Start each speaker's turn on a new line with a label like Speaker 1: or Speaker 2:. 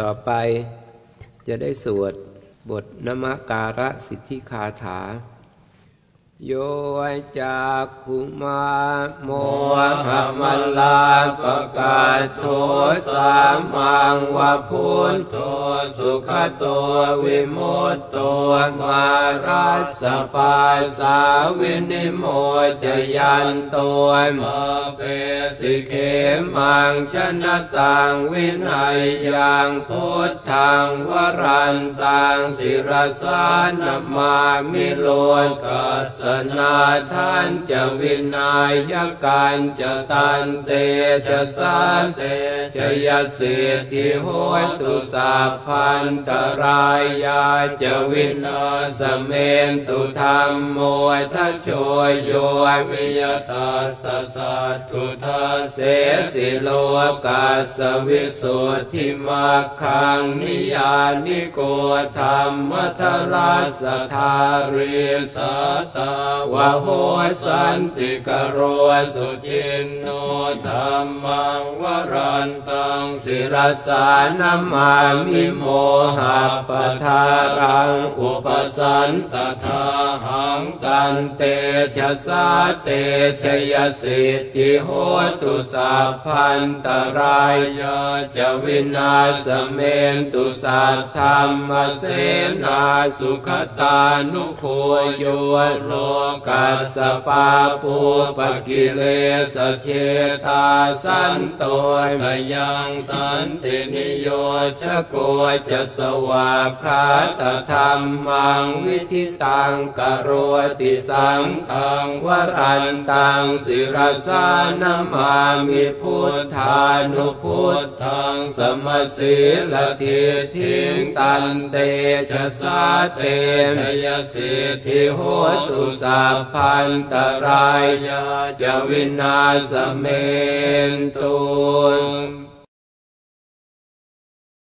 Speaker 1: ต่อไปจะได้สวดบทนมการะสิทธิคาถา โยจากคุมาโมหมัลาปกาโทสามังวะพุทโธสุขตัววิมุตตัวมารัสปาสาวินิโมจยันตัวมาเปสิเขมัง ชะนะตังวิเนยยังพุทธัง วะรันตัง สิระสา นะมามิโลกัสสะ นาถัญจะวินายะกัญจะตันเตชะสา เต ชะยะสิทธิโหตุสัพพันตะรายาจะวินาสะเมนตุธัมโมทัชโชยโยวิยตาสสัตตุทาเสสิโลกาสวิสุทธิมาคังนิยานิโกธรรมทราสธาริสตาวะโหสันติกโรสุจินโนธรรมังวรันตังศิรสานามามิโมหะปทารังอุปสันตทาหะ งตันเตชะสาเตชยสิทธิโหตุสัพพันตรายาจะวินาสเมนตุสัทธรรมเสนาสุขตานุโคโยโลกัสปาปูปกิเลสเชตาสันโตสยังสันตินิโยชโกจะสวากขาตธรรมังวิธิตังกโรติสังขังวรันตังศิรสานามามิพุทธานุพุทธังสมศีลทิทิงตันเตชะสาเตชยสิทธิโหตุสัพพันตรายาจวินาสเมนโต